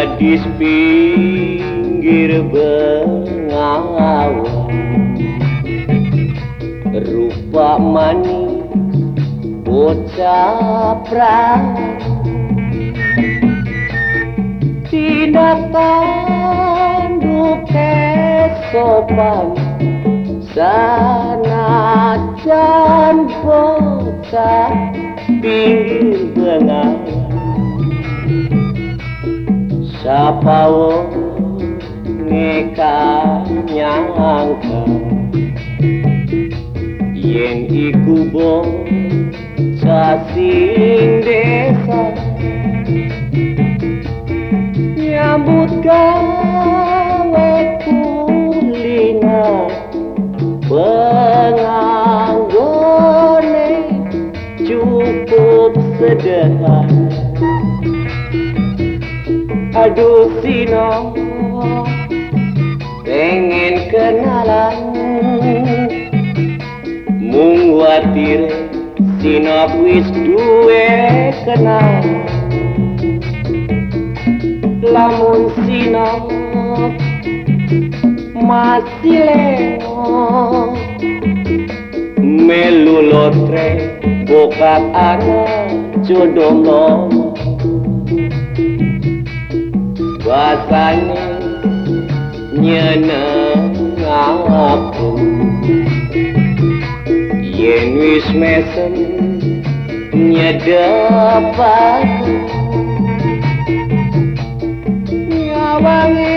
gadis pinggir bengawan rupa manis bocah perawan tidak tanduk sopan sanajan bocah pinggir bengawan Sapa ngeka nyangka. Yen iku bocah sing desa. Nyambut gawe kulina penganggone cukup sederhana Aduh Sino. Pengen kenalan. Mung watir Sino wis duwe kenal. Lamun Sino Masih leo. Melu lotre Bokat anak jodoh Batanya nyeneng aku Yen wis mesen nyedep aku Nyawangi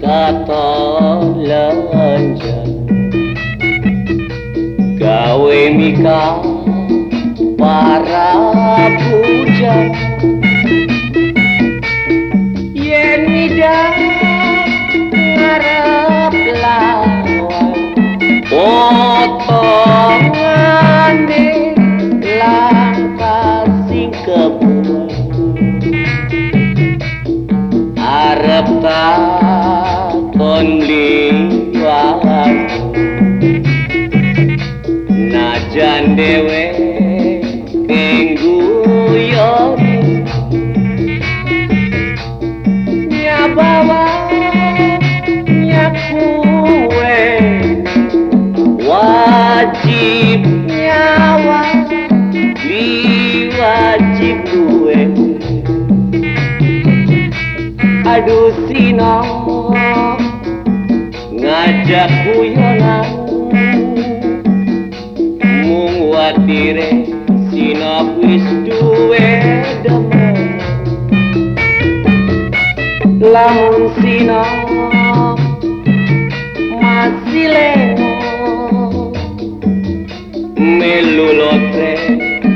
kata lenjan gawe mika padusina ngajak guyonan mung watire sinap wis duwe lamun sinap masih leno. Melu lotre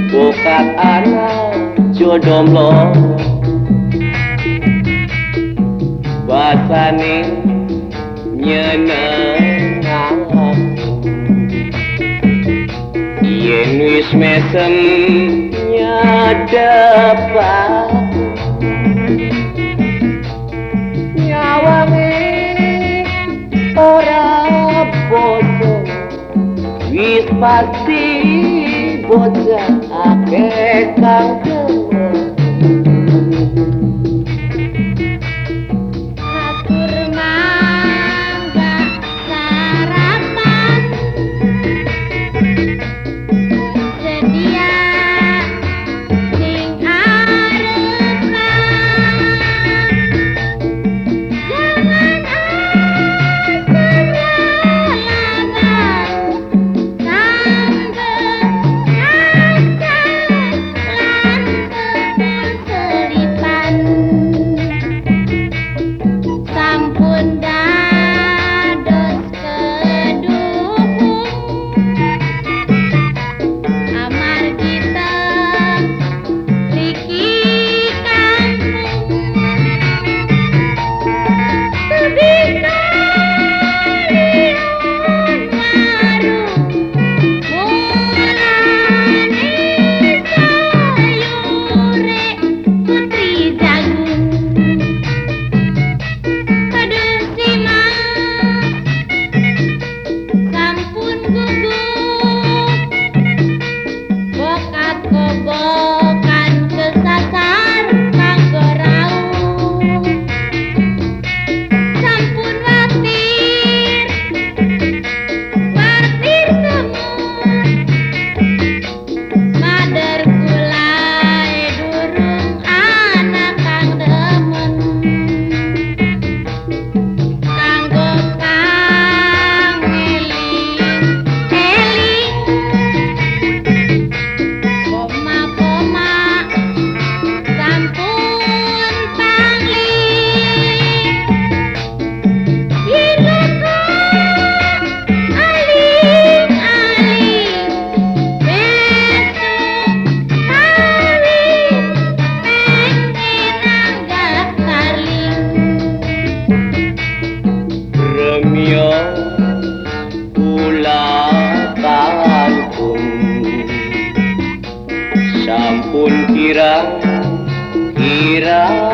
bukat anak jodoh basane nyeneng yen wis mesem nyadepak nyawange ora boso wis pasti bocah akeh kang ya